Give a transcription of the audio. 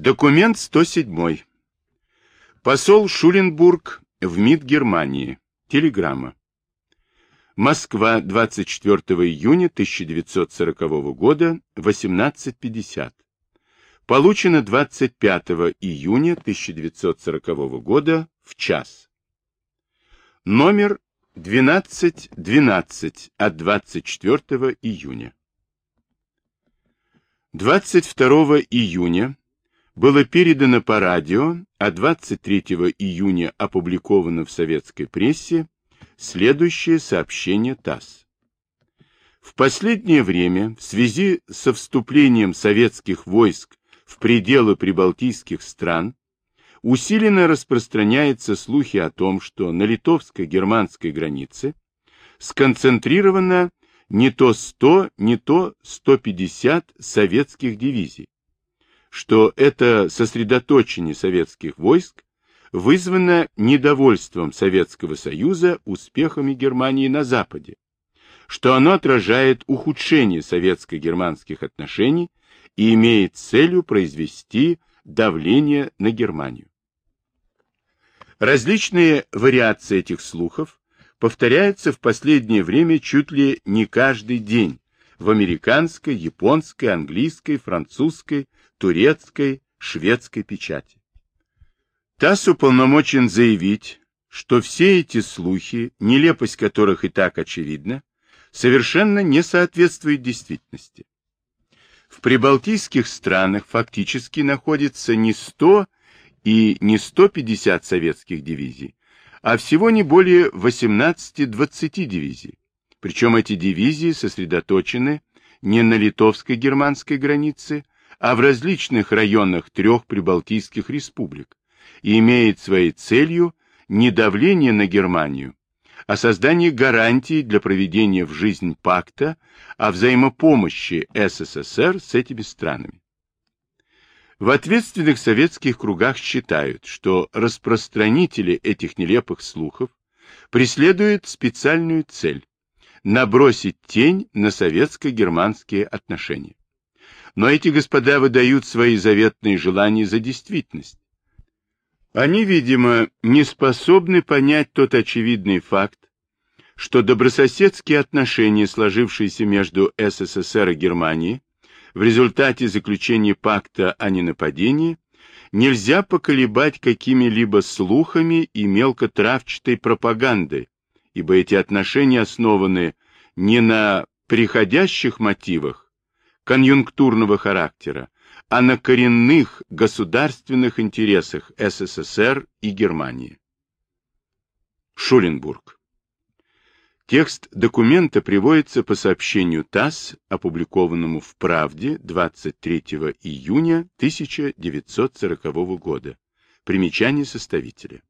Документ 107. Посол Шуленбург в МИД Германии. Телеграмма. Москва, 24 июня 1940 года, 18.50. Получено 25 июня 1940 года в час. Номер 1212 от 24 июня. 22 июня было передано по радио, а 23 июня опубликовано в советской прессе следующее сообщение ТАСС. В последнее время в связи со вступлением советских войск в пределы прибалтийских стран усиленно распространяются слухи о том, что на литовско-германской границе сконцентрировано не то 100, не то 150 советских дивизий, что это сосредоточение советских войск вызвано недовольством Советского Союза успехами Германии на Западе, что оно отражает ухудшение советско-германских отношений и имеет целью произвести давление на Германию. Различные вариации этих слухов повторяются в последнее время чуть ли не каждый день в американской, японской, английской, французской, турецкой, шведской печати. ТАСС уполномочен заявить, что все эти слухи, нелепость которых и так очевидна, совершенно не соответствует действительности. В прибалтийских странах фактически находится не 100 и не 150 советских дивизий, а всего не более 18-20 дивизий. Причем эти дивизии сосредоточены не на литовско-германской границе, а в различных районах трех прибалтийских республик и имеет своей целью не давление на Германию, а создание гарантий для проведения в жизнь пакта о взаимопомощи СССР с этими странами. В ответственных советских кругах считают, что распространители этих нелепых слухов преследуют специальную цель – набросить тень на советско-германские отношения. Но эти господа выдают свои заветные желания за действительность. Они, видимо, не способны понять тот очевидный факт, что добрососедские отношения, сложившиеся между СССР и Германией, в результате заключения пакта о ненападении, нельзя поколебать какими-либо слухами и мелкотравчатой пропагандой, ибо эти отношения основаны не на приходящих мотивах, конъюнктурного характера, а на коренных государственных интересах СССР и Германии. Шуленбург. Текст документа приводится по сообщению ТАСС, опубликованному в «Правде» 23 июня 1940 года. Примечание составителя.